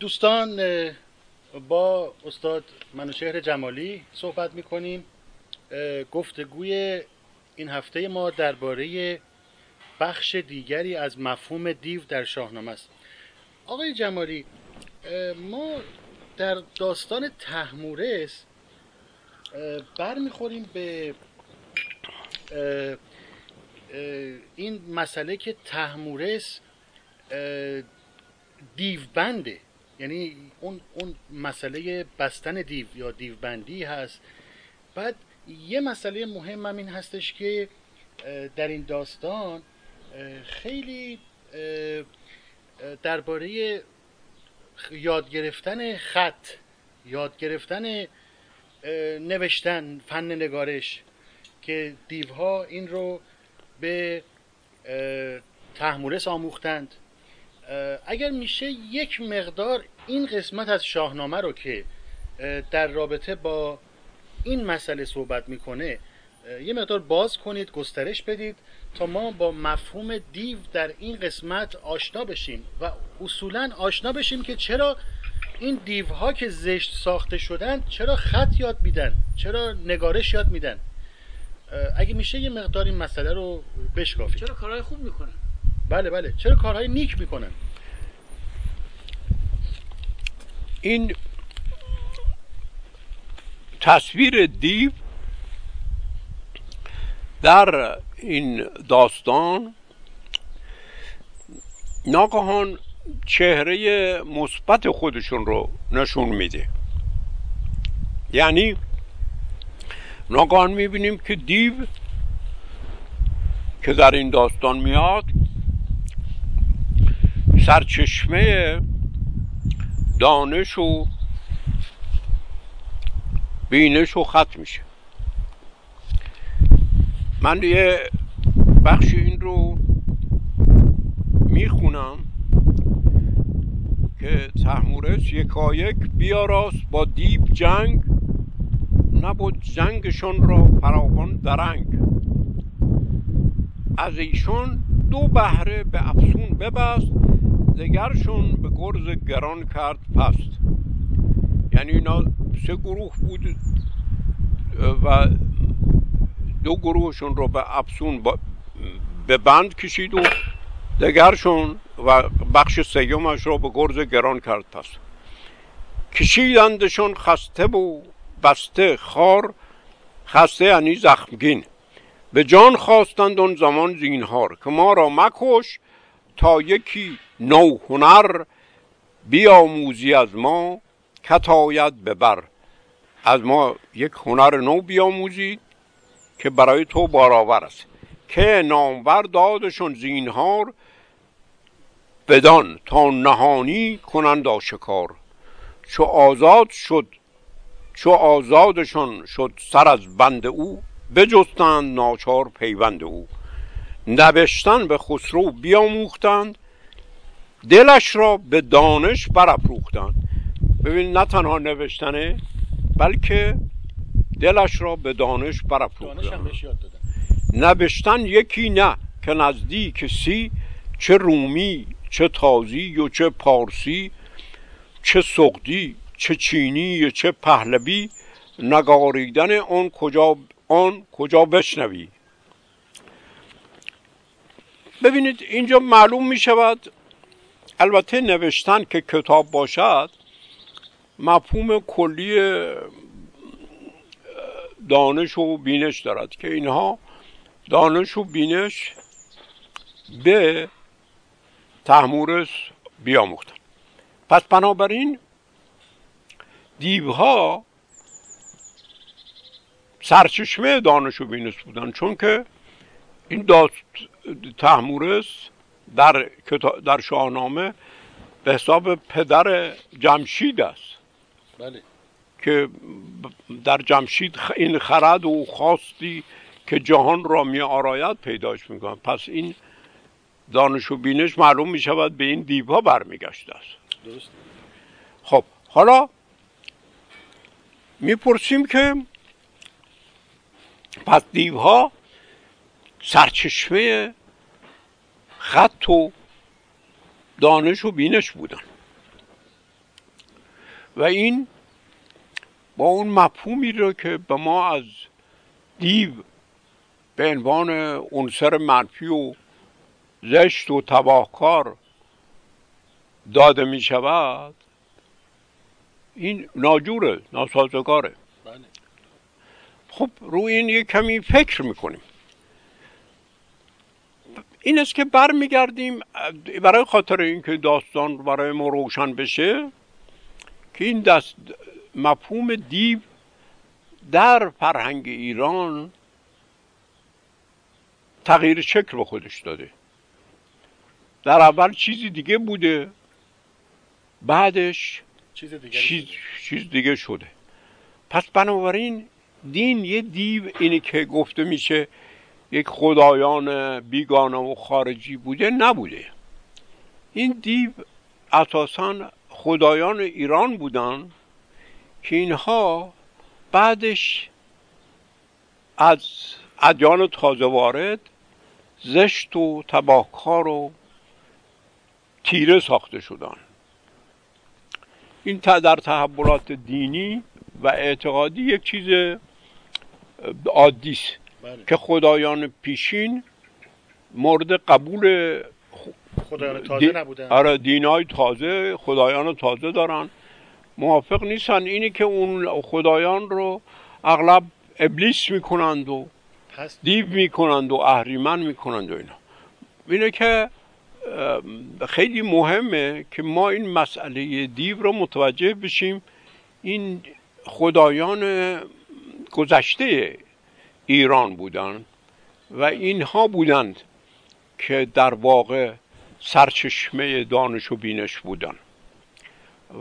دوستان با استاد منوشهر جمالی صحبت می‌کنیم. گفتگوی این هفته ما درباره بخش دیگری از مفهوم دیو در شاهنامه است. آقای جمالی ما در داستان تحمورس برمیخوریم به این مسئله که تحمورس دیوبنده. یعنی اون, اون مسئله بستن دیو یا دیوبندی هست. بعد یه مسئله مهم هم این هستش که در این داستان خیلی درباره یاد گرفتن خط یاد گرفتن نوشتن فن نگارش که دیوها این رو به تحمورس آموختند اگر میشه یک مقدار این قسمت از شاهنامه رو که در رابطه با این مسئله صحبت می‌کنه یه مقدار باز کنید گسترش بدید تا ما با مفهوم دیو در این قسمت آشنا بشیم و اصولا آشنا بشیم که چرا این دیوها که زشت ساخته شدن چرا خط یاد میدن چرا نگارش یاد میدن. اگه میشه یه مقدار این مسئله رو بشکافید. چرا کارهای خوب می‌کنن؟ بله بله. چرا کارهای نیک می‌کنن؟ این تصویر دیو در این داستان ناگهان چهره مثبت خودشون رو نشون میده. یعنی ناگهان می‌بینیم که دیو که در این داستان میاد سرچشمه دانش و بینش و خط میشه. من یه بخش این رو می‌خونم که تحمورس یکایک بیاراست با دیب جنگ نبود جنگشون را فراوان درنگ. از ایشون دو بهره به افسون ببست دگرشون به گرز گران کرد پست. یعنی اینا سه گروه بود و دو گروهشون رو به افسون به بند کشید و دگرشون و بخش سیومش رو به گرز گران کرد پس کشیدندشون خسته و بسته خار خسته یعنی زخمگین. به جان خواستند اون زمان زینهار که ما را مکش تا یکی نو هنر بیاموزی از ما کتاید ببر از ما یک هنر نو بیاموزید که برای تو بارآور است. که نامور دادشون زینهار بدان تا نهانی کنند آشکار. چو آزاد شد چو آزادشان شد سر از بند او بجستند ناچار پیوند او. نوشتن به خسرو بیاموختند دلش را به دانش برافروختند. ببین نه تنها نوشتنه بلکه دلش را به دانش برافروختند. نوشتن یکی نه که نزدیک سی چه رومی چه تازی و چه پارسی چه سقدی چه چینی چه پهلوی. نگاریدن آن کجا آن کجا بشنوی. ببینید اینجا معلوم می شود البته نوشتن که کتاب باشد مفهوم کلی دانش و بینش دارد که اینها دانش و بینش به تحمورس بیاموختن پس بنابراین دیوها سرچشمه دانش و بینش بودن چون که این داست تحمورس در, در شاهنامه به حساب پدر جمشید است. بله. که در جمشید این خرد و خواستی که جهان را می آراید پیداش می‌کنن پس این دانش و بینش معلوم می شود به این دیوها برمیگشته است. درست خب حالا می‌پرسیم که پس دیوها سرچشمه خط و دانش و بینش بودن. و این با اون مفهومی رو که به ما از دیو به عنوان عنصر منفی و زشت و تباهکار داده می شود این ناجوره ناسازگاره. بله. خب روی این یه کمی فکر می‌کنیم. این است که برمیگردیم برای خاطر اینکه داستان برای ما روشن بشه که این دست مفهوم دیو در فرهنگ ایران تغییر شکل به خودش داده در اول چیزی دیگه بوده بعدش چیز دیگری چیز, شده. چیز دیگه شده پس بنابراین دین یه دیو اینی که گفته میشه یک خدایان بیگانه و خارجی بوده نبوده. این دیو اساسا خدایان ایران بودن که اینها بعدش از ادیان تازه وارد زشت و تباهکار و تیره ساخته شدن. این در تحولات دینی و اعتقادی یک چیز عادی است. بله. که خدایان پیشین مورد قبول خدایان تازه دی- نبودن. آره دینای تازه خدایان تازه دارن. موافق نیستن. اینی که اون خدایان رو اغلب ابلیس می‌کنند و دیو می‌کنند و اهریمن می‌کنند و اینا. اینه که خیلی مهمه که ما این مسئله دیو رو متوجه بشیم. این خدایان گذشته ایران بودند و اینها بودند که در واقع سرچشمه دانش و بینش بودند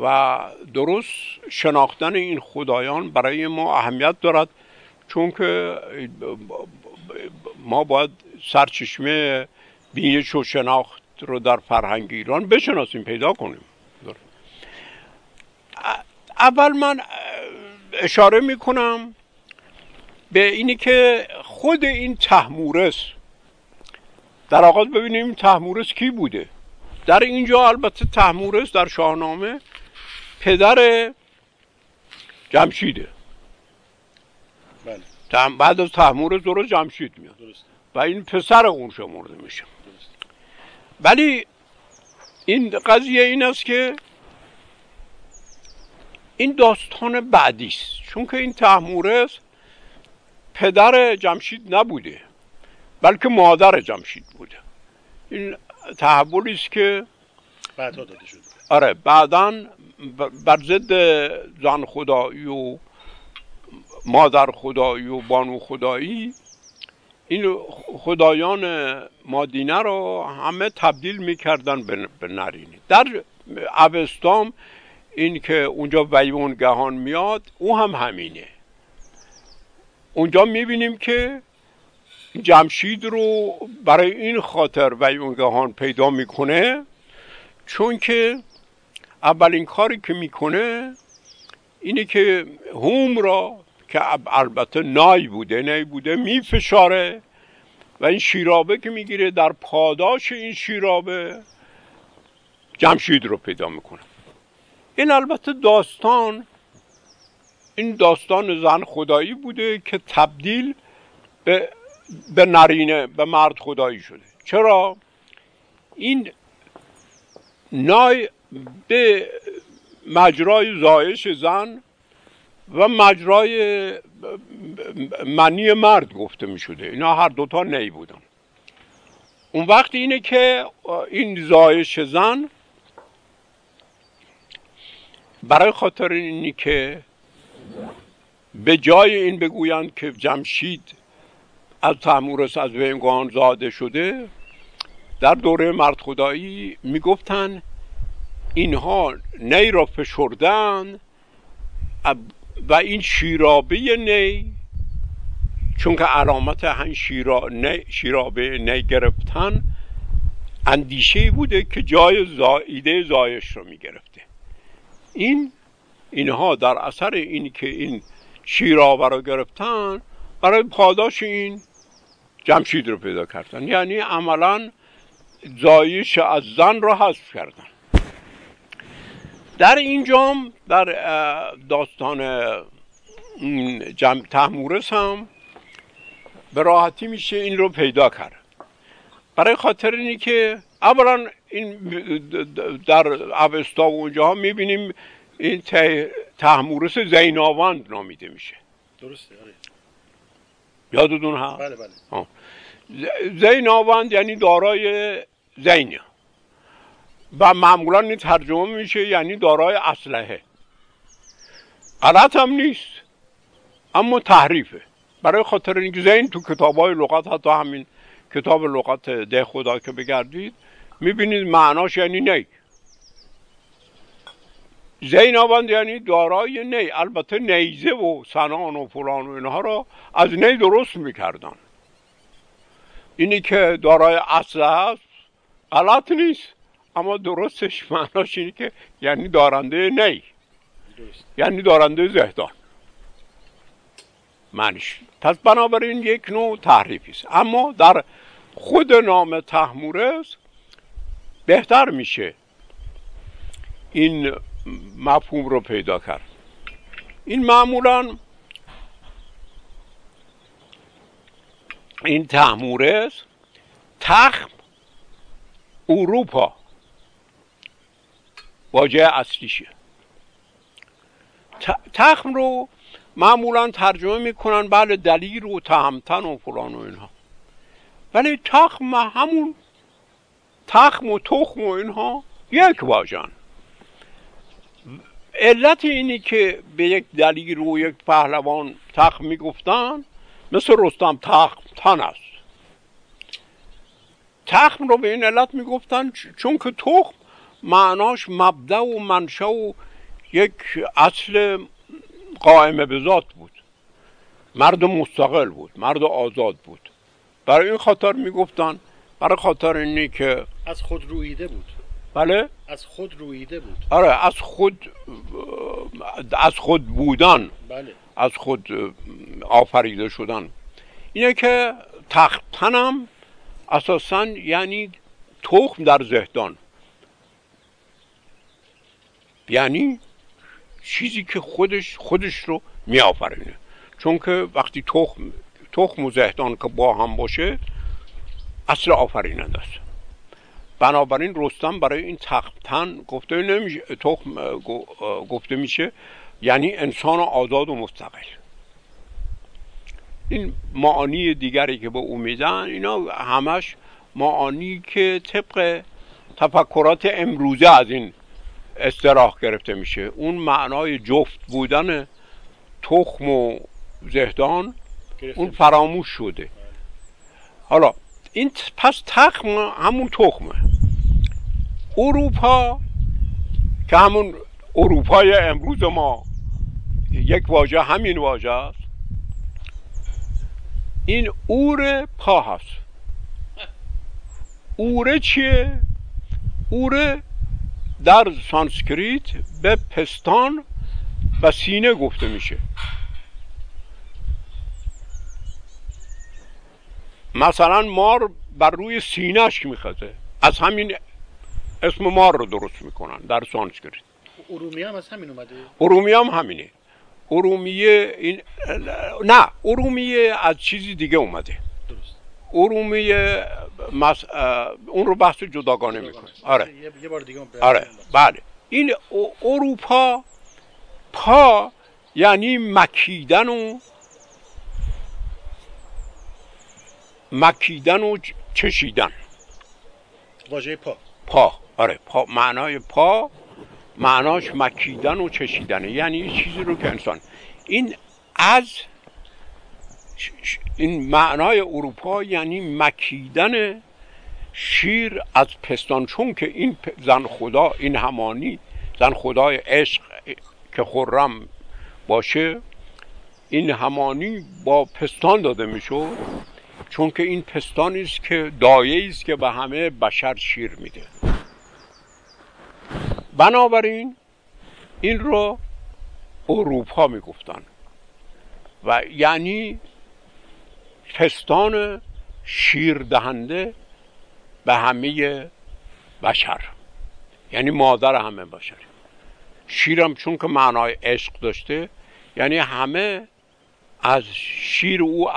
و درست شناختن این خدایان برای ما اهمیت دارد چون که ما باید سرچشمه بینش و شناخت رو در فرهنگ ایران بشناسیم پیدا کنیم. اول من اشاره می‌کنم به اینی که خود این تحمورس در آغاز ببینیم تحمورس کی بوده. در اینجا البته تحمورس در شاهنامه پدر جمشیده. بله. بعد از تحمورس درست جمشید میاد. درست و این پسر اون شمرده میشه. درست ولی این قضیه این است که این داستان بعدی است. چون که این تحمورس پدر جمشید نبوده بلکه مادر جمشید بوده. این تحولی است که بعدها داده شده. آره بعدا بر ضد زن خدایی و مادر خدایی و بانو خدایی این خدایان مادینه رو همه تبدیل می‌کردن به به نرینی. در اوستام این که اونجا ویونگهان میاد او هم همینه. اونجا می‌بینیم که جمشید رو برای این خاطر ویونگهان پیدا می‌کنه چون که اولین کاری که می‌کنه اینه که هوم را که البته نای بوده نای بوده میفشاره و این شیرابه که می‌گیره در پاداش این شیرابه جمشید رو پیدا می‌کنه. این البته داستان این داستان زن خدایی بوده که تبدیل به, به نرینه به مرد خدایی شده. چرا؟ این نای به مجرای زایش زن و مجرای منی مرد گفته می شده. اینا هر دوتا نی بودن. اون وقت اینه که این زایش زن برای خاطر اینی که به جای این بگویند که جمشید از تحمورس از وینگان زاده شده در دوره مرد خدایی می‌گفتن اینها نی را فشردن و این شیرابه نی چون که علامت هن شیرا نی شیرابه نی گرفتن اندیشه بوده که جای زا... ایده زایش رو می‌گرفته. این اینها در اثر این که این شیرابه رو گرفتن برای پاداش این جمشید رو پیدا کردن. یعنی عملا زایش از زن رو حذف کردن. در اینجام در داستان جمع تحمورس هم به راحتی میشه این رو پیدا کرد. برای خاطر اینی که اولا این در اوستا و اونجا ها می‌بینیم این تحمورس زیناوند نامیده میشه. درسته آره. یادتون هست؟ بله بله. زیناوند یعنی دارای زینه و معمولا این ترجمه میشه یعنی دارای اسلحه. غلط هم نیست اما تحریفه. برای خاطر اینکه زین تو کتاب های لغت حتی همین کتاب لغت ده خدا که بگردید می‌بینید معناش یعنی نی. زینابند یعنی دارای نی البته نیزه و سنان و فلان و اینها را از نی درست می‌کردن. اینی که دارای اصل هست غلط نیست اما درستش معناش اینه که یعنی دارنده نی. یعنی دارنده زهدان. معنیش. پس بنابراین یک نوع تحریفی است. اما در خود نام تحمورس بهتر میشه. این مفهوم رو پیدا کرد. این معمولا این تحمورس تخم اروپا. واجه اصلیشه. تخم رو معمولا ترجمه می‌کنن بله دلیر و تهمتن و فلان و اینها. ولی تخم همون تخم و تخم و اینها یک واژن. علت اینی که به یک دلیر و یک پهلوان تخم می‌گفتن مثل رستم تخم تن است. تخم رو به این علت می‌گفتن چون که تخم معناش مبدع و منشا و یک اصل قائم به ذات بود. مرد مستقل بود مرد آزاد بود. برای این خاطر می‌گفتن برای خاطر اینی که از خود رویده بود. بله؟ از خود رویده بود. آره از خود از خود بودن. بله. از خود آفریده شدن. اینه که تختنم اساسا یعنی تخم در زهدان. یعنی چیزی که خودش خودش رو میآفرینه چون که وقتی تخم تخم و زهدان که با هم باشه اصل آفریننده است. بنابراین رستم برای این تختن گفته نمیشه تخم گفته میشه یعنی انسان آزاد و مستقل. این معانی دیگری که به او میدن اینا همش معانی که طبق تفکرات امروزه از این استراح گرفته میشه. اون معنای جفت بودن تخم و زهدان اون فراموش شده. حالا این پس تخم همون تخمه. اروپا که همون اروپای امروز ما یک واژه همین واژه است. این اور پا هست. اوره چیه؟ اوره در سانسکریت به پستان و سینه گفته میشه. مثلا مار بر روی سینهش میخزه؟ از همین اسم مار رو درست می‌کنن در سانسکریت. ارومی هم از همین اومده؟ ارومی هم همینه. ارومیه این نه ارومیه از چیزی دیگه اومده. درست. ارومیه مس... اون رو بحث جداگانه می‌کنه آره. یه, بار دیگه آره. بله. این اروپا پا یعنی مکیدن و مکیدن و چشیدن. واژه پا. پا. آره پا. معنای پا معناش مکیدن و چشیدنه. یعنی یه چیزی رو که انسان این از این معنای اروپا یعنی مکیدن شیر از پستان. چون که این زن خدا این همانی زن خدای عشق که خرم باشه این همانی با پستان داده می‌شد. چون که این پستانی است که دایه است که به همه بشر شیر میده. بنابراین این رو اروپا می‌گفتن و یعنی پستان شیر دهنده به همه بشر. یعنی مادر همه بشر. شیرم چون که معنای عشق داشته یعنی همه از شیر او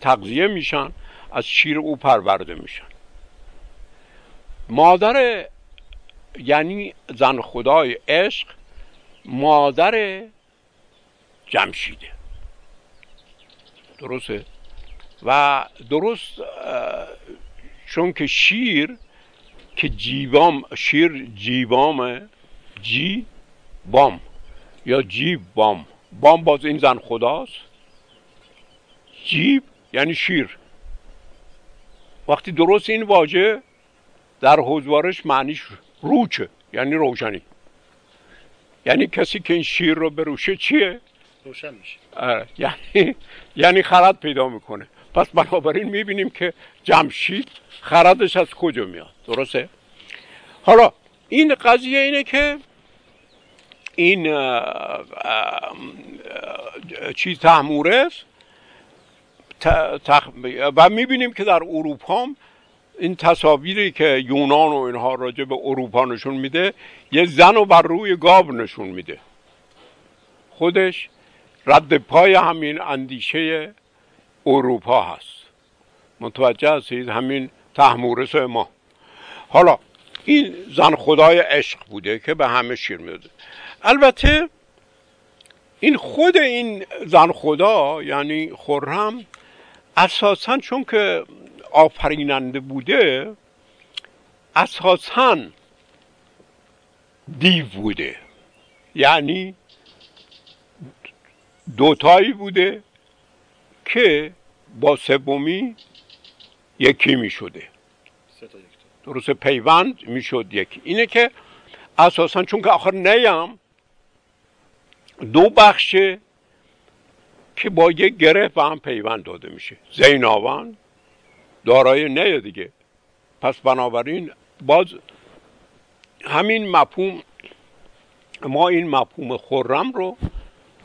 تغذیه میشن از شیر او پرورده میشن. مادر یعنی زن خدای عشق مادر جمشیده. درسته؟ و درست چون که شیر که جیبام شیر جیبامه جی بام یا جیب بام. بام باز این زن خداست. جیب یعنی شیر. وقتی درست این واژه در حضوارش معنیش روچه یعنی روشنی. یعنی کسی که این شیر رو بروشه چیه؟ روشن میشه. آره، یعنی یعنی خرد پیدا می‌کنه. پس بنابراین می‌بینیم که جمشید خردش از کجا میاد. درسته؟ حالا این قضیه اینه که این چیز تحمورس و می‌بینیم که در اروپا این تصاویری که یونان و اینها راجع به اروپا نشون میده یه زن رو بر روی گاو نشون میده. خودش رد پای همین اندیشه اروپا هست. متوجه هستید؟ همین تحمورس ما. حالا این زن خدای عشق بوده که به همه شیر میده البته این خود این زن خدا یعنی خرم اساسا چون که آفریننده بوده اساسا دیو بوده. یعنی دوتایی بوده که با سومی یکی می شده درست پیوند می شد یکی. اینه که اساسا چون که آخر نیم دو بخشه که با یک گره به هم پیوند داده میشه. زیناوان دارای نه دیگه. پس بنابراین باز همین مفهوم ما این مفهوم خرم رو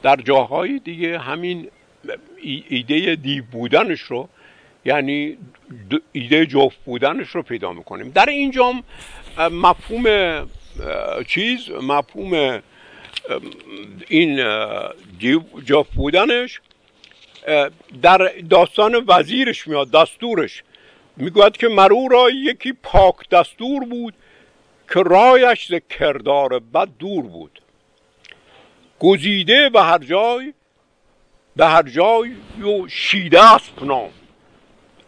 در جاهای دیگه همین ایده دیو بودنش رو یعنی ایده جفت بودنش رو پیدا می‌کنیم. در اینجا مفهوم چیز مفهوم این جفت بودنش در داستان وزیرش میاد دستورش. می‌گوید که مرو را یکی پاک دستور بود که رایش ز کردار بد دور بود. گزیده به هر جای به هر جای و شیده است نام.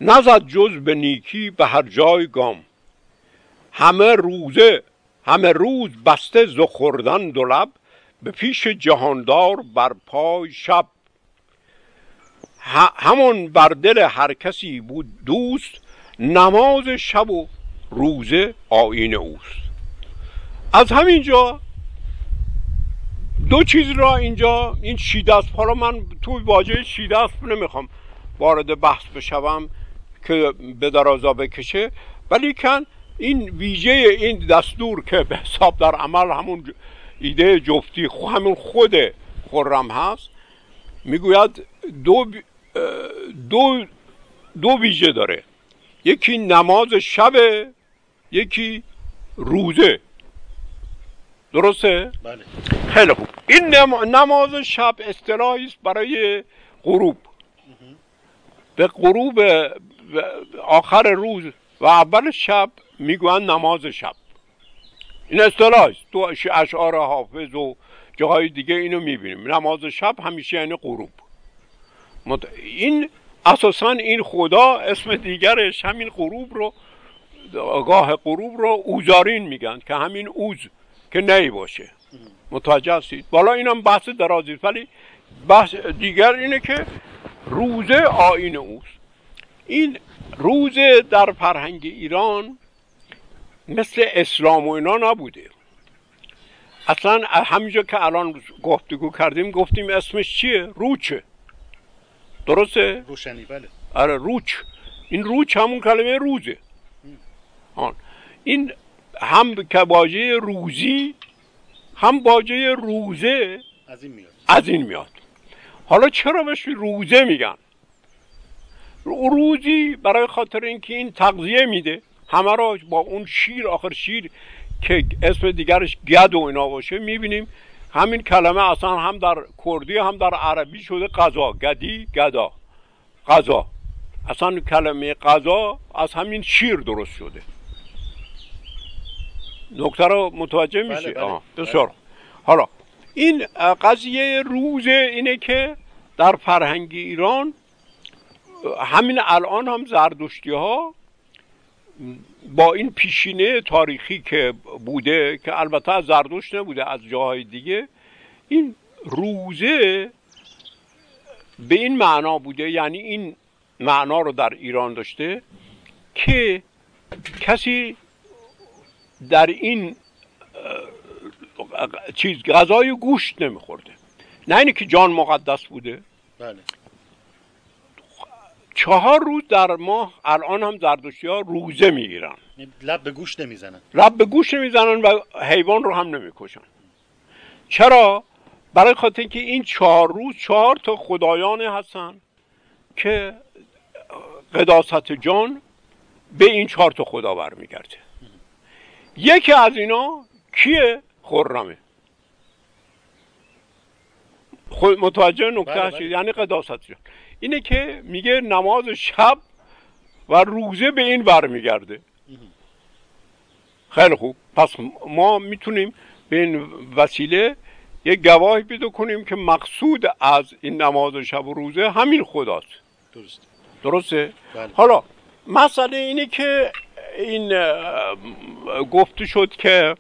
نزد جز به نیکی به هر جای گام. همه روزه همه روز بسته ز خوردن دو به پیش جهاندار بر پای شب همون بر دل هر کسی بود دوست نماز شب و روزه آین اوست. از همینجا دو چیز را اینجا این شیدست. حالا من تو واژه شیدست نمی‌خوام وارد بحث بشوم که به درازا بکشه ولی کن این ویژه این دستور که به حساب در عمل همون ایده جفتی همون خود خرم هست. می‌گوید دو دو دو ویژه داره. یکی نماز شب یکی روزه. درسته؟ بله. خیلی خوب. این نماز شب اصطلاحی است برای غروب. به غروب آخر روز و اول شب می‌گوین نماز شب. این اصطلاح است. تو اشعار حافظ و جاهای دیگه اینو می‌بینیم. نماز شب همیشه یعنی غروب. این اساسا این خدا اسم دیگرش همین غروب رو گاه غروب رو اوزارین میگن که همین اوز که نی باشه. متوجه هستید؟ بالا اینم بحث درازی ولی بحث دیگر اینه که روزه آین اوست. این روزه در فرهنگ ایران مثل اسلام و اینا نبوده. اصلا همینجا که الان گفتگو کردیم گفتیم اسمش چیه؟ روچه. درسته؟ روشنی بله. آره روچ. این روچ همون کلمه روزه. آن این هم که باجه روزی هم باجه روزه از این میاد. از این میاد. حالا چرا بهش روزه میگن؟ روزی برای خاطر اینکه این تغذیه میده. همه را با اون شیر آخر شیر که اسم دیگرش گد و اینا باشه می‌بینیم. همین کلمه اصلا هم در کردی هم در عربی شده قضا. گدی گدا. قضا. اصلا کلمه قضا از همین شیر درست شده. نکته رو متوجه بله، میشه بله. آها، بسیار. حالا این قضیه روزه اینه که در فرهنگ ایران همین الان هم زردشتی ها با این پیشینه تاریخی که بوده که البته از زردشت نبوده از جاهای دیگه این روزه به این معنا بوده یعنی این معنا رو در ایران داشته که کسی در این چیز غذای گوشت نمیخورده. نه اینه که جان مقدس بوده. بله. چهار روز در ماه الان هم زردشتی ها روزه می‌گیرن. لب به گوش نمی‌زنن. رب به گوش نمی‌زنن و حیوان رو هم نمی‌کشن. چرا؟ برای خاطر اینکه این چهار روز چهار تا خدایان هستن که قداست جان به این چهار تا خدا برمیگرده یکی از اینا کیه؟ خرمه. خود متوجه نکته بله، هستید؟ بله. یعنی قداست جان. اینه که میگه نماز شب و روزه به این برمیگرده خیلی خوب پس ما می‌تونیم به این وسیله یک گواهی پیدا کنیم که مقصود از این نماز شب و روزه همین خداست درست درسته؟ بله. حالا مسئله اینه که این گفته شد که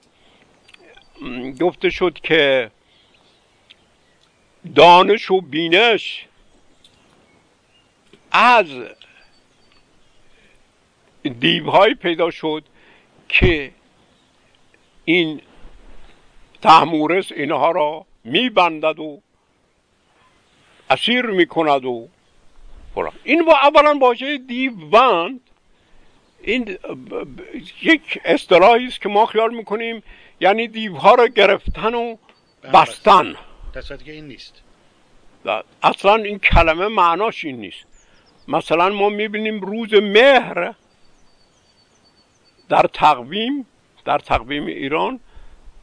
گفته شد که دانش و بینش از دیوهایی پیدا شد که این تحمورس اینها را میبندد و اسیر می‌کند و فلان. این با اولا واژه دیوبند این ب- ب- یک اصطلاحی است که ما خیال می‌کنیم یعنی دیوها را گرفتن و بستن. در صورتی که این نیست. اصلا این کلمه معناش این نیست. مثلا ما می‌بینیم روز مهر در تقویم در تقویم ایران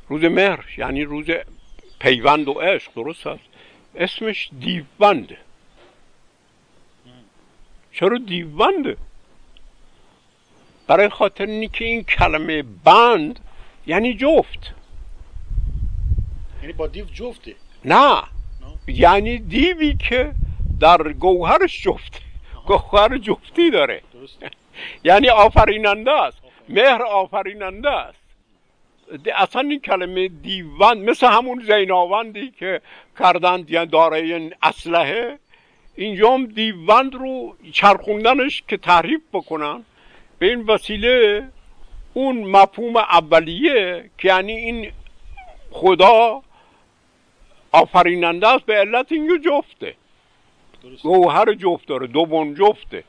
روز مهر یعنی روز پیوند و عشق درست است؟ اسمش دیوبنده چرا دیوبنده برای خاطر اینکه این کلمه بند یعنی جفت. یعنی با دیو جفته؟ نه. یعنی دیوی که در گوهرش جفت گوهر جفتی داره. یعنی آفریننده است. مهر آفریننده است. اصلا این کلمه دیوند مثل همون زیناوندی که کردند یعنی دارای اسلحه اینجا هم دیوند رو چرخوندنش که تحریف بکنن. به این وسیله اون مفهوم اولیه که یعنی این خدا آفریننده است به علت اینکه جفته. گوهر جفت داره دوبون جفته.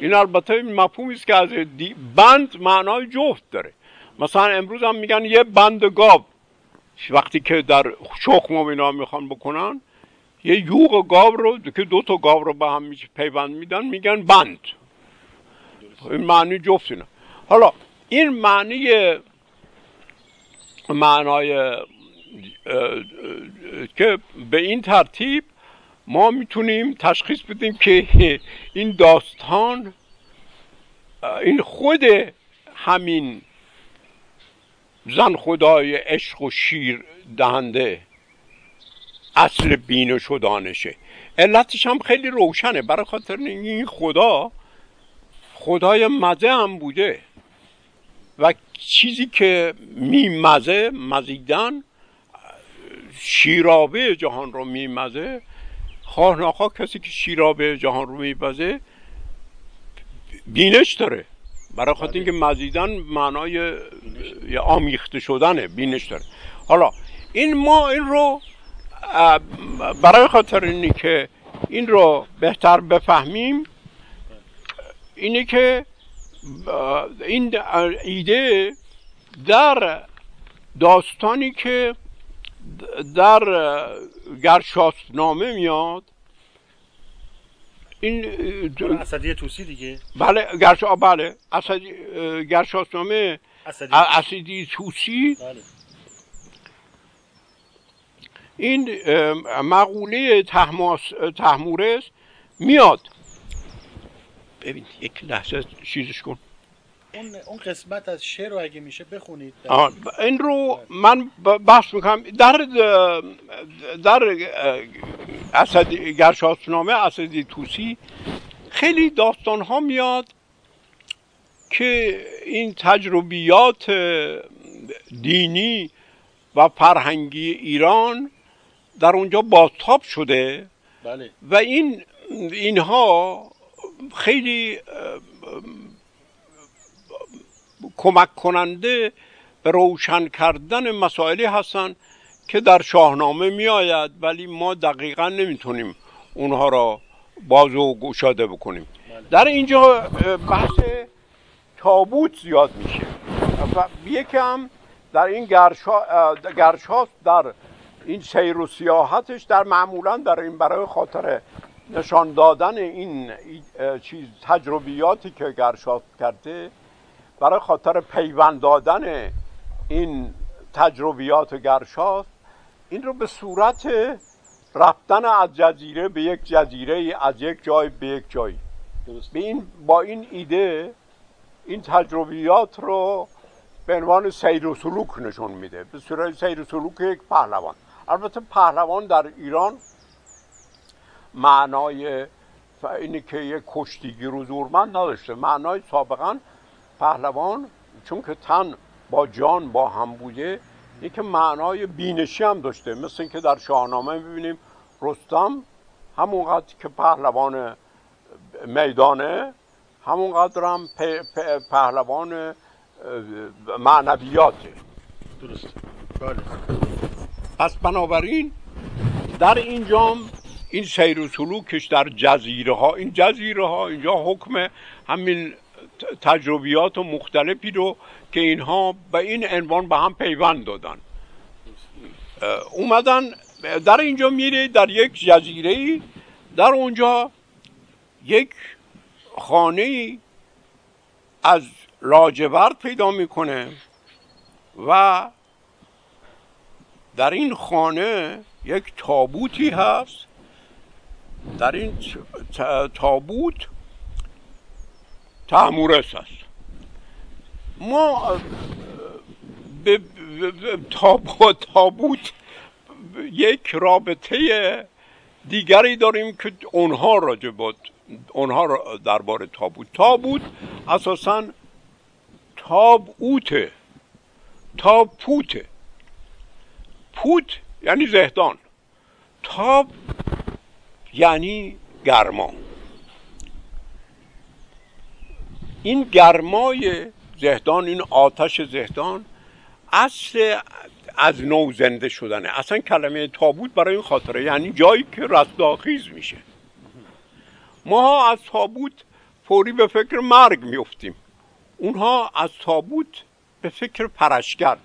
این البته این مفهومی است که از دی- بند معنای جفت داره. مثلا امروز هم میگن یه بند گاو. وقتی که در شخم و اینا می‌خوان بکنن یه یوغ گاو رو که دو تا گاو رو به هم پیوند میدن میگن بند. این معنی جفت اینا. حالا این معنی معنای که به این ترتیب ما می‌تونیم تشخیص بدیم که این داستان این خود همین زن خدای عشق و شیر دهنده اصل بینش و دانشه علتش هم خیلی روشنه. برای خاطر این خدا خدای مزه هم بوده. و چیزی که میمزه مزیدن شیرابه جهان رو میمزه. خواه کسی که شیرابه جهان رو میبزه بینش داره. برای خاطر اینکه مزیدن معنای آمیخته شدنه بینش داره. حالا این ما این رو برای خاطر اینی که این رو بهتر بفهمیم اینه که این ایده در داستانی که در گرشاسنامه میاد این دور اسدی توسی دیگه. بله گرشا بله اسدی گرشاسنامه اسدی. توسی. بله. این مقوله تحمورس میاد. ببین یک لحظه چیزش کن. اون قسمت از شعر رو اگه میشه بخونید. این رو من بحث می‌کنم. در در اسد گرشاسنامه اسدی توسی خیلی داستان ها میاد که این تجربیات دینی و فرهنگی ایران در اونجا بازتاب شده. بله. و این اینها خیلی کمک کننده به روشن کردن مسائلی هستند که در شاهنامه می آید ولی ما دقیقا نمی‌تونیم اونها را باز و گشاده بکنیم بله. در اینجا بحث تابوت زیاد میشه و یکم در این گرشاست در این سیر و سیاحتش در معمولا در این برای خاطر نشان دادن این چیز تجربیاتی که گرشاست کرده برای خاطر پیوند دادن این تجربیات گرشاست این رو به صورت رفتن از جزیره به یک جزیره از یک جای به یک جای. به این با این ایده این تجربیات رو به عنوان سیر و سلوک نشون میده. به صورت سیر و سلوک یک پهلوان. البته پهلوان در ایران معنای اینی که یک کشتیگیر و زورمند نداشته. معنای سابقا پهلوان چون که تن با جان با هم بوده که معنای بینشی هم داشته. مثل اینکه در شاهنامه می‌بینیم رستم همونقدر که پهلوان میدانه همونقدر هم پهلوان معنویاته. درست بله. پس بنابراین در اینجام این سیر و سلوکش در جزیره ها این جزیره ها اینجا حکم همین تجربیات و مختلفی رو که اینها به این عنوان به هم پیوند دادن. اومدن در اینجا میره در یک جزیره در اونجا یک خانه از لاجورد پیدا می‌کنه و در این خانه یک تابوتی هست. در این تابوت تعمورس است. ما به تابوت یک رابطه دیگری داریم که اونها راجع بود اونها درباره تابوت. تابوت اساسا تاب اوته تاب پوته پوت یعنی زهدان. تاب یعنی گرما. این گرمای زهدان این آتش زهدان اصل از نو زنده شدنه. اصلا کلمه تابوت برای این خاطره یعنی جایی که رستاخیز میشه. ما از تابوت فوری به فکر مرگ میفتیم. اونها از تابوت به فکر پرشگر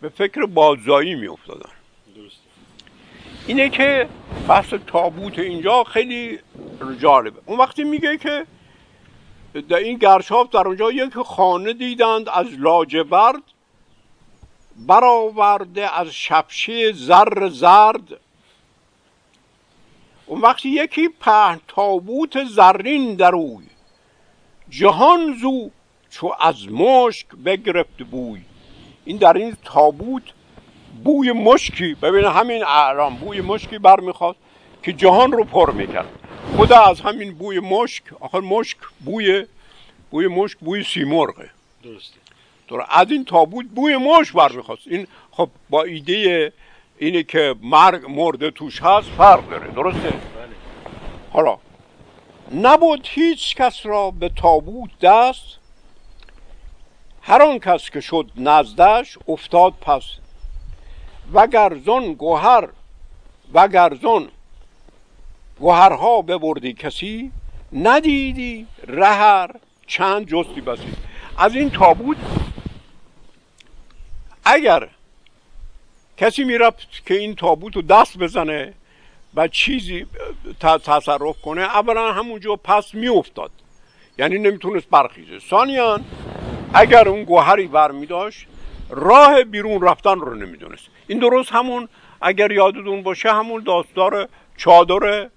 به فکر بازایی می افتادن اینه که بحث تابوت اینجا خیلی جالبه. اون وقتی میگه که در این گرشاف در اونجا یک خانه دیدند از لاجورد برآورده از شبشه زر زرد. اون وقتی یکی پهن تابوت زرین در اوی جهان زو چو از مشک بگرفت بوی. این در این تابوت بوی مشکی ببین همین اعرام بوی مشکی برمیخواست که جهان رو پر می‌کرد. خدا از همین بوی مشک آخر مشک بوی بوی مشک بوی سیمرغه. درسته. از این تابوت بوی مشک برمیخواست. این خب با ایده اینه که مرگ مرده توش هست فرق داره. درسته؟ بله. حالا نبود هیچ کس را به تابوت دست. هر آن کس که شد نزدش افتاد پس. وگر زن گوهر وگر زن گوهرها ببردی کسی ندیدی رهر چند جستی بسی. از این تابوت اگر کسی می‌رفت که این تابوت رو دست بزنه و چیزی تصرف کنه اولا همونجا پس میافتاد. یعنی نمی‌تونست برخیزه. ثانیان اگر اون گوهری برمی داشت راه بیرون رفتن رو نمی‌دونست. این درست همون اگر یادتون باشه همون داستار چادر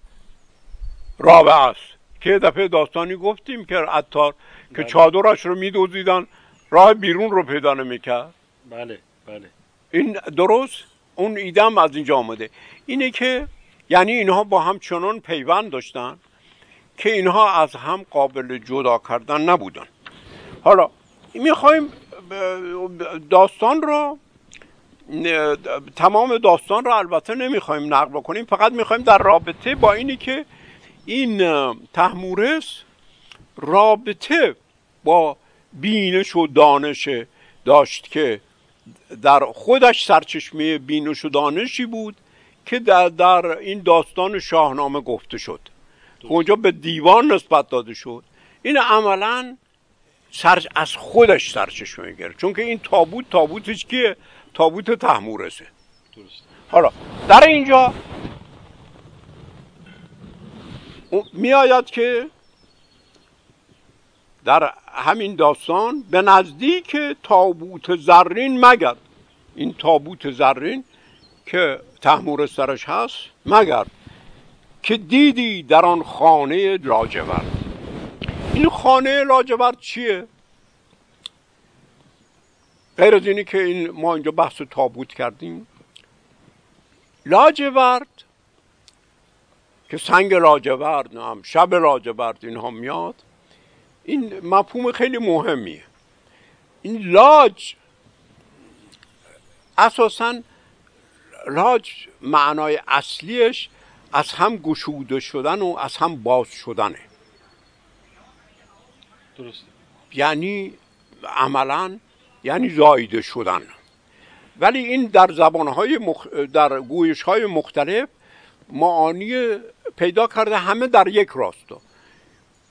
رابعه است. که دفعه داستانی گفتیم که عطار که بله. چادرش رو میدوزیدن راه بیرون رو پیدا نمی‌کرد. بله بله. این درست؟ اون ایدم از اینجا آمده. اینه که یعنی اینها با هم چنان پیوند داشتن که اینها از هم قابل جدا کردن نبودن. حالا می‌خوایم داستان رو تمام داستان رو البته نمی‌خوایم نقل بکنیم فقط می‌خوایم در رابطه با اینی که این تحمورس رابطه با بینش و دانش داشت که در خودش سرچشمه بینش و دانشی بود که در, در این داستان شاهنامه گفته شد. که اونجا به دیوان نسبت داده شد. این عملا سر از خودش سرچشمه گرفت چون که این تابوت تابوتش که تابوت تحمورسه. درست. حالا در اینجا می آید که در همین داستان به نزدیک تابوت زرین مگرد این تابوت زرین که تحمور سرش هست مگرد که دیدی در آن خانه لاجورد. این خانه لاجورد چیه؟ غیر از اینی که این ما اینجا بحث تابوت کردیم. لاجورد که سنگ لاجورد هم شب لاجورد اینها میاد. این مفهوم خیلی مهمیه. این لاج اساسا لاج معنای اصلیش از هم گشوده شدن و از هم باز شدنه. درست یعنی عملا یعنی زایده شدن. ولی این در زبانهای مخ... در گویش های مختلف معانی پیدا کرده همه در یک راستا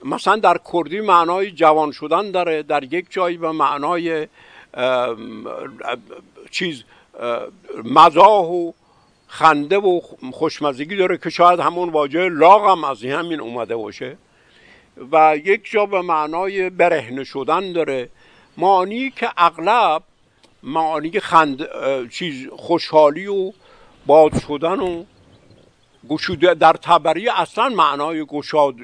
مثلا در کردی معنای جوان شدن داره در یک جایی و معنای چیز مزاح و خنده و خوشمزگی داره که شاید همون واژه لاغ هم از همین اومده باشه. و یک جا به معنای برهنه شدن داره. معانی که اغلب معانی خند چیز خوشحالی و باد شدن و گشوده در تبری اصلا معنای گشاد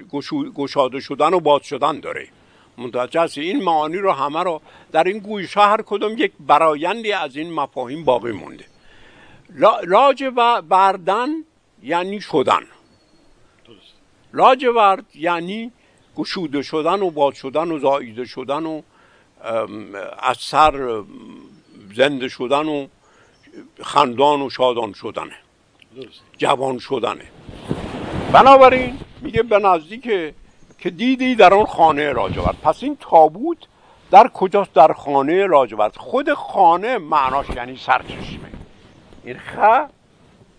گشاده شدن و باد شدن داره. متوجه این معانی رو همه رو در این گویش هر کدوم یک برایندی از این مفاهیم باقی مونده. لاج و بردن یعنی شدن. ورد یعنی گشوده شدن و باد شدن و زاییده شدن و از سر زنده شدن و خندان و شادان شدنه. جوان شدنه. بنابراین میگه به نزدیک که دیدی در آن خانه لاجورد پس این تابوت در کجاست؟ در خانه لاجورد خود خانه معناش یعنی سرچشمه. این خ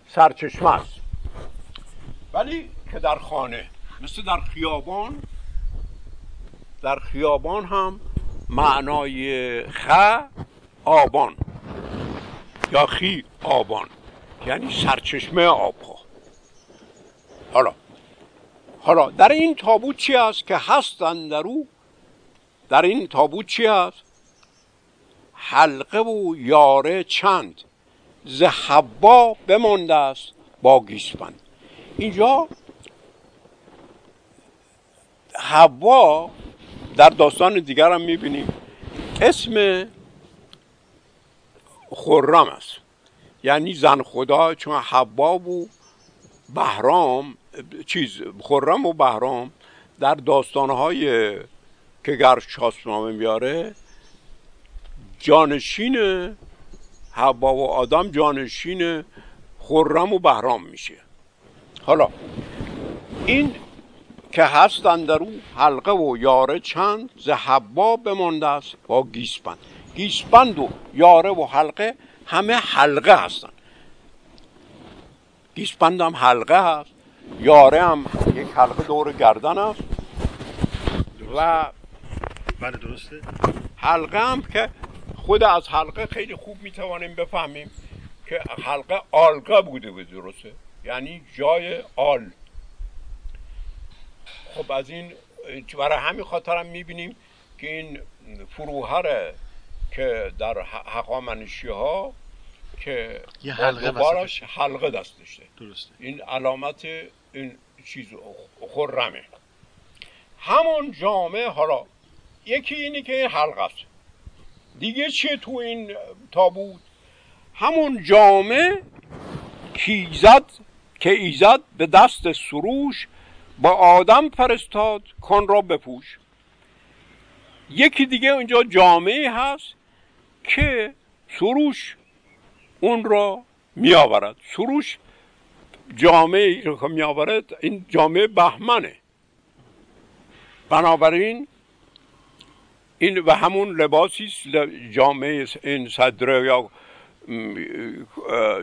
سرچشمه است. ولی که در خانه مثل در خیابان در خیابان هم معنای خ آبان یا خی آبان. یعنی سرچشمه آبها. حالا حالا در این تابوت چی است که هستن در او در این تابوت چی است حلقه و یاره چند؟ ز حبا بمانده است با گیسپند. اینجا حوا در داستان دیگر هم می‌بینیم. اسم خرم است. یعنی زن خدا چون حبا و بهرام چیز خرم و بهرام در داستانهای که گرش شاسنامه میاره جانشین حبا و آدم جانشین خرم و بهرام میشه. حالا این که هستن در او حلقه و یاره چند ز حبا بمانده است با گیسپند. گیسپند و یاره و حلقه همه حلقه هستن. گیسپند هم حلقه هست. یاره هم یک حلقه دور گردن است و بله درسته. حلقه هم که خود از حلقه خیلی خوب می‌توانیم بفهمیم که حلقه آلقه بوده به درسته. یعنی جای آل. خب از این برای همین خاطر هم می‌بینیم که این فروهر که در حقامنشی ها که یه حلقه دوبارش حلقه دست داشته. درسته. این علامت این چیز خرمه. همون جامعه حالا یکی اینه که این حلقه است. دیگه چیه تو این تابوت؟ همون جامعه که ایزد که ایزد به دست سروش با آدم فرستاد کن را بپوش. یکی دیگه اونجا جامعه هست که سروش اون را می آورد سروش جامعه که می آورد این جامعه بهمنه. بنابراین این و همون لباسی جامعه این صدره یا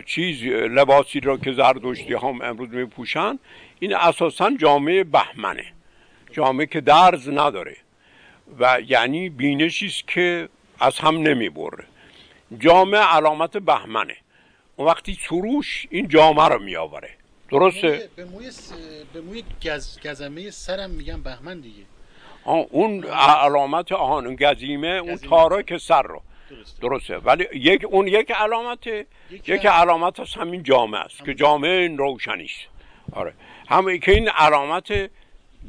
چیز لباسی را که زردشتی هم امروز می پوشن این اساسا جامعه بهمنه. جامعه که درز نداره. و یعنی بینشی است که از هم نمی بره جامعه علامت بهمنه. اون وقتی سروش این جامعه رو می آوره درسته؟ به موی س... به موی گز... گزمه سرم میگم بهمن دیگه. آه، اون علامت آهان اون گزیمه اون. تارک سر رو. درسته. درسته. ولی یک اون یک علامت یک علامت. از همین جامعه است که جامعه این روشنی است. آره. هم که این علامت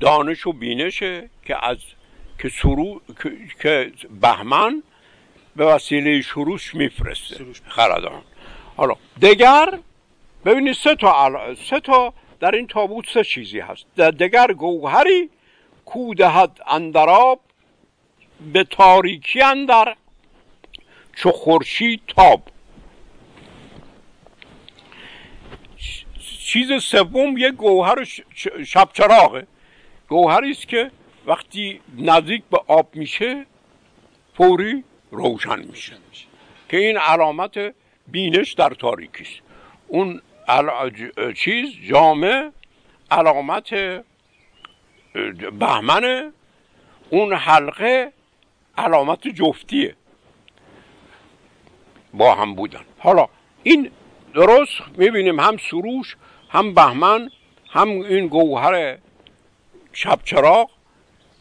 دانش و بینشه که از که سرو که, که بهمن به وسیله شروش میفرسته. خردان. حالا دگر ببینید سه تا علا- سه تا در این تابوت سه چیزی هست. دگر گوهری کودهد اندراب به تاریکی اندر چو خورشید تاب. چیز سوم یک گوهر ش- ش- شب چراغه گوهری است که وقتی نزدیک به آب میشه فوری روشن میشه. که این علامت بینش در تاریکی است. اون علا- ج- چیز جامع علامت بهمنه اون حلقه علامت جفتیه. با هم بودن. حالا این درست می‌بینیم هم سروش هم بهمن هم این گوهر شبچراغ.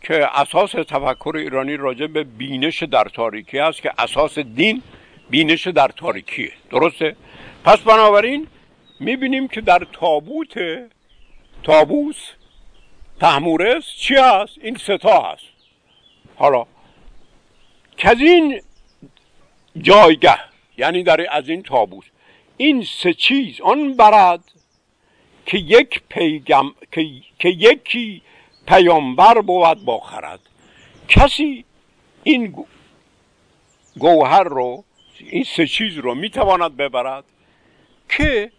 که اساس تفکر ایرانی راجع به بینش در تاریکی است که اساس دین بینش در تاریکیه. درسته؟ پس بنابراین می‌بینیم که در تابوت تابوس تحمورس چی هست؟ این ستا هست. حالا که از این جایگه یعنی در از این تابوت این سه چیز آن برد که یک پیگم که, که یکی پیامبر بود با خرد کسی این گو- گوهر رو این سه چیز رو می‌تواند ببرد که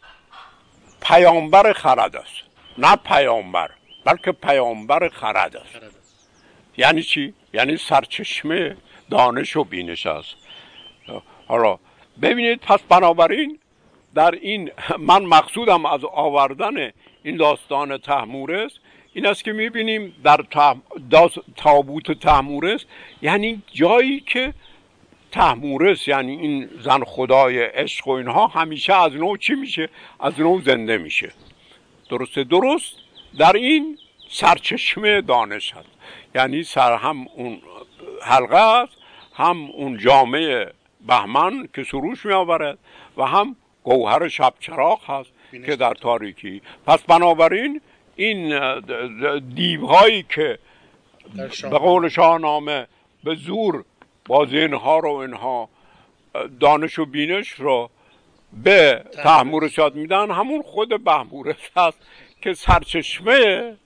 پیامبر خرد است نه پیامبر بلکه پیامبر خرد است خرد است. یعنی چی؟ یعنی سرچشمه دانش و بینش است حالا ببینید پس بنابراین در این من مقصودم از آوردن این داستان تحمورس این است که می‌بینیم در تابوت تحمورس یعنی جایی که تحمورس یعنی این زن خدای عشق و اینها همیشه از نو چی میشه؟ از نو زنده میشه. درسته؟ درست. در این سرچشمه دانش هست. یعنی سر هم اون حلقه است هم اون جامعه بهمن که سروش می آورد و هم گوهر شب چراغ هست که در تاریکی. پس بنابراین این دیوهایی که به قول شاهنامه به زور با ذهنها رو اینها دانش و بینش رو به تحمورس یاد میدن. همون خود بهمورس هست که سرچشمه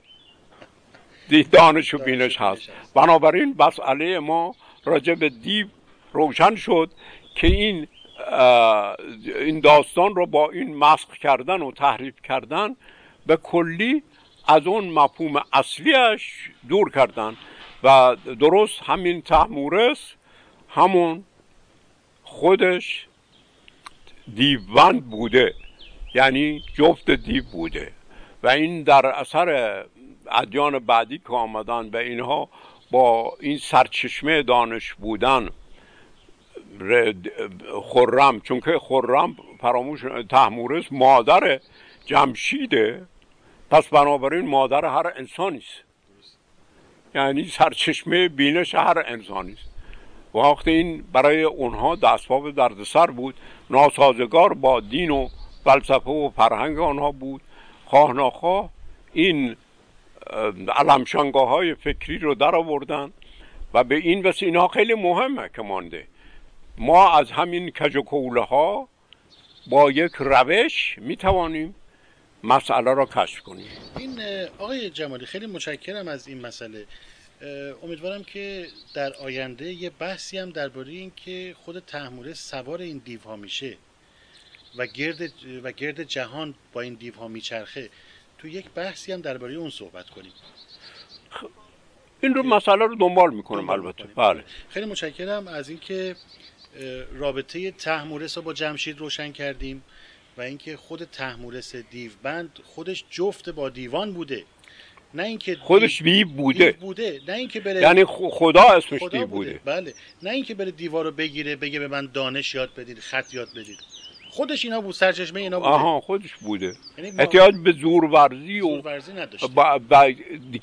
دانش و بینش هست. بنابراین مسئله ما راجع به دیو روشن شد که این این داستان رو با این مسخ کردن و تحریف کردن به کلی از اون مفهوم اصلیش دور کردن و درست همین تحمورس همون خودش دیوبند بوده یعنی جفت دیو بوده و این در اثر ادیان بعدی که آمدن و اینها با این سرچشمه دانش بودن خرم چون که خرم فراموش تحمورس مادر جمشیده. پس بنابراین مادر هر انسانی است. یعنی سرچشمه بینش هر انسانی است. وقتی این برای اونها دستباب دردسر بود ناسازگار با دین و فلسفه و فرهنگ آنها بود خواه ناخواه این علمشانگاه های فکری رو در آوردن و به این وسیله اینها خیلی مهمه که مانده. ما از همین کج و کوله ها با یک روش می توانیم مسئله را کشف کنیم. این آقای جمالی خیلی متشکرم از این مسئله. امیدوارم که در آینده یه بحثی هم درباره این که خود تحموله سوار این دیوها میشه و گرد و گرد جهان با این دیوها میچرخه. تو یک بحثی هم درباره اون صحبت کنیم. این رو مسئله رو دنبال می‌کنم البته. بله. خیلی متشکرم از اینکه رابطه تحمورس رو با جمشید روشن کردیم. و اینکه خود تحمورس دیوبند خودش جفت با دیوان بوده. نه اینکه خودش دیو بوده. بوده. نه اینکه بره یعنی خدا اسمش خدا دیو بوده. بله. نه اینکه بره دیوار رو بگیره بگه به من دانش یاد بدید خط یاد بدید. خودش اینا بود سرچشمه اینا بوده. آها خودش بوده. یعنی احتیاج به زورورزی و زورورزی نداشته. با... با...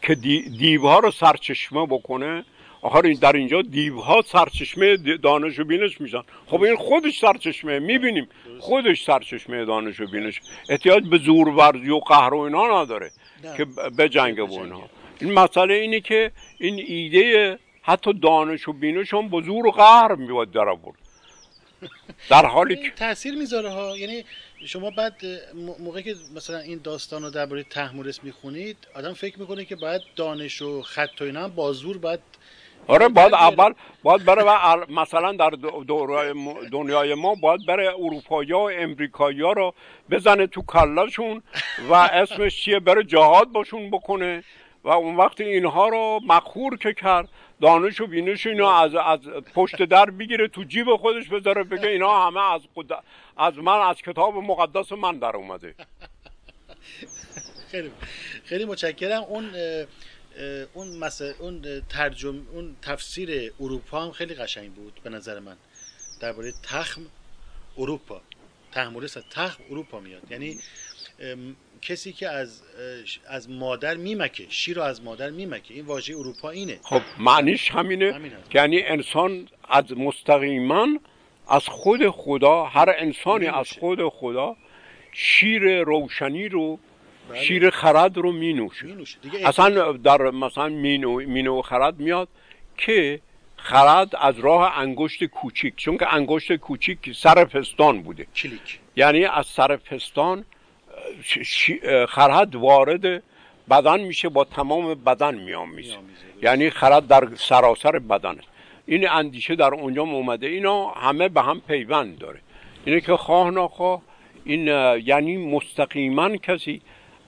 که دیوها رو سرچشمه بکنه آخر در اینجا دیوها سرچشمه دانش و بینش میشن خب این خودش سرچشمه می‌بینیم. خودش سرچشمه دانش و بینش. احتیاج به زورورزی و قهر و اینا نداره که به جنگ و اینها این مسئله اینه که این ایده حتی دانش و بینش هم با زور و قهر میاد در آورد. در حالی که تاثیر می‌ذاره ها. یعنی شما بعد موقعی که مثلا این داستان رو درباره تحمورس می‌خونید آدم فکر می‌کنه که باید دانش و خط و اینا هم با زور باید آره باید اول باید برای مثلا در دنیای ما باید برای اروپایی و امریکایی ها رو بزنه تو کلشون و اسمش چیه؟ بره جهاد باشون بکنه و اون وقت اینها رو مخور که کرد دانش و بینش اینا از, از پشت در بگیره تو جیب خودش بذاره بگه اینا همه از, از من از کتاب مقدس من در اومده. خیلی خیلی متشکرم. اون اون مثل اون ترجم اون تفسیر اروپا هم خیلی قشنگ بود به نظر من. درباره تخم اروپا. تحمورس تخم اروپا میاد. یعنی کسی که از از مادر میمکه شیر رو از مادر میمکه. این واژه اروپا اینه. خب معنیش همینه یعنی انسان از مستقیما از خود خدا هر انسانی از خود خدا شیر روشنی رو بله. شیر خرد رو می نوشه اصلا در مثلا مینو, مینو خرد میاد که خرد از راه انگشت کوچیک چون که انگشت کوچیک سر پستان بوده. کلیک. یعنی از سر پستان خرد وارد بدن میشه با تمام بدن میام میشه یعنی خرد در سراسر بدن. این اندیشه در اونجا اومده. اینا همه به هم پیوند داره. اینه که خواه نخواه این یعنی مستقیما کسی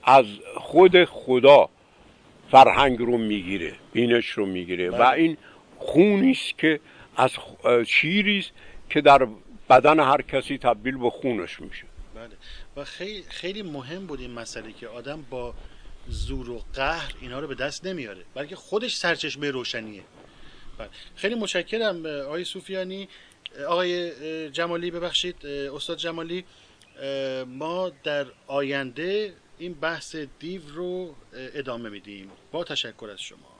از خود خدا فرهنگ رو می‌گیره بینش رو می‌گیره و بله. این خونی است که از شیری است که در بدن هر کسی تبدیل به خونش میشه. بله. و خیلی خیلی مهم بود این مسئله که آدم با زور و قهر اینا رو به دست نمیاره بلکه خودش سرچشمه روشنیه. بله. خیلی متشکرم آقای سوفیانی آقای جمالی ببخشید استاد جمالی. ما در آینده این بحث دیو رو ادامه میدیم. با تشکر از شما.